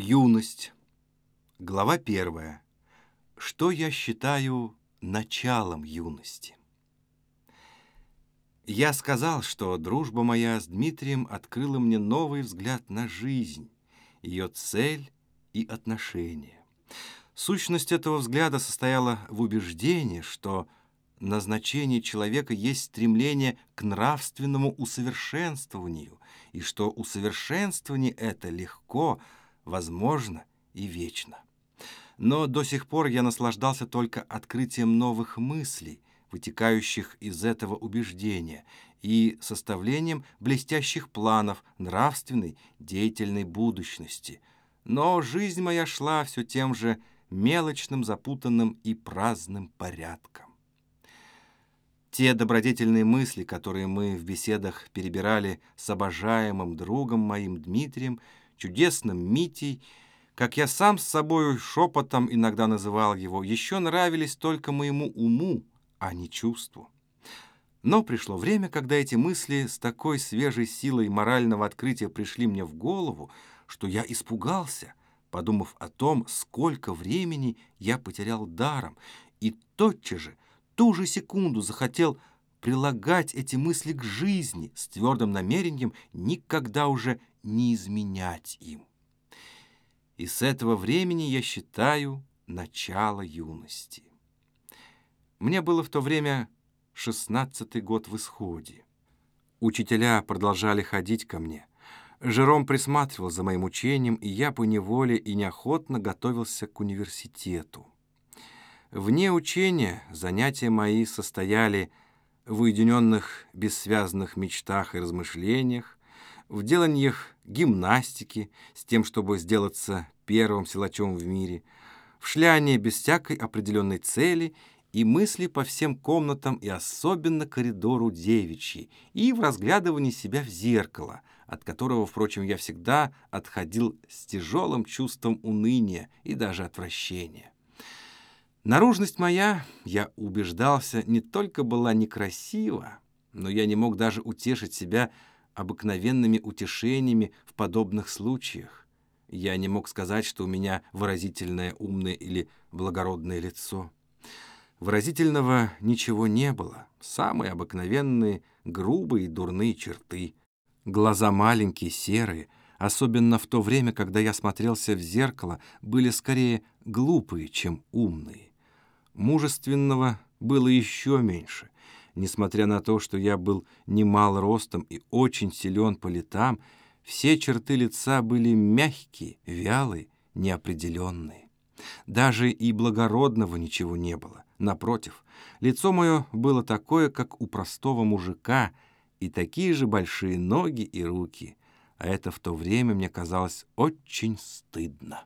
Юность. Глава первая. Что я считаю началом юности? Я сказал, что дружба моя с Дмитрием открыла мне новый взгляд на жизнь, ее цель и отношения. Сущность этого взгляда состояла в убеждении, что назначение человека есть стремление к нравственному усовершенствованию, и что усовершенствование это легко – возможно и вечно. Но до сих пор я наслаждался только открытием новых мыслей, вытекающих из этого убеждения, и составлением блестящих планов нравственной, деятельной будущности. Но жизнь моя шла все тем же мелочным, запутанным и праздным порядком. Те добродетельные мысли, которые мы в беседах перебирали с обожаемым другом моим Дмитрием, чудесным Митей, как я сам с собою шепотом иногда называл его, еще нравились только моему уму, а не чувству. Но пришло время, когда эти мысли с такой свежей силой морального открытия пришли мне в голову, что я испугался, подумав о том, сколько времени я потерял даром, и тотчас же, ту же секунду захотел прилагать эти мысли к жизни с твердым намерением никогда уже не изменять им. И с этого времени я считаю начало юности. Мне было в то время шестнадцатый год в исходе. Учителя продолжали ходить ко мне. Жером присматривал за моим учением, и я по неволе и неохотно готовился к университету. Вне учения занятия мои состояли в уединенных бессвязных мечтах и размышлениях, в деланиях гимнастики с тем, чтобы сделаться первым силачом в мире, в шлянии без всякой определенной цели и мысли по всем комнатам и особенно коридору девичьей, и в разглядывании себя в зеркало, от которого, впрочем, я всегда отходил с тяжелым чувством уныния и даже отвращения. Наружность моя, я убеждался, не только была некрасива, но я не мог даже утешить себя обыкновенными утешениями в подобных случаях. Я не мог сказать, что у меня выразительное, умное или благородное лицо. Выразительного ничего не было. Самые обыкновенные, грубые дурные черты. Глаза маленькие, серые, особенно в то время, когда я смотрелся в зеркало, были скорее глупые, чем умные. Мужественного было еще меньше. Несмотря на то, что я был немал ростом и очень силен по летам, все черты лица были мягкие, вялые, неопределенные. Даже и благородного ничего не было. Напротив, лицо мое было такое, как у простого мужика, и такие же большие ноги и руки. А это в то время мне казалось очень стыдно.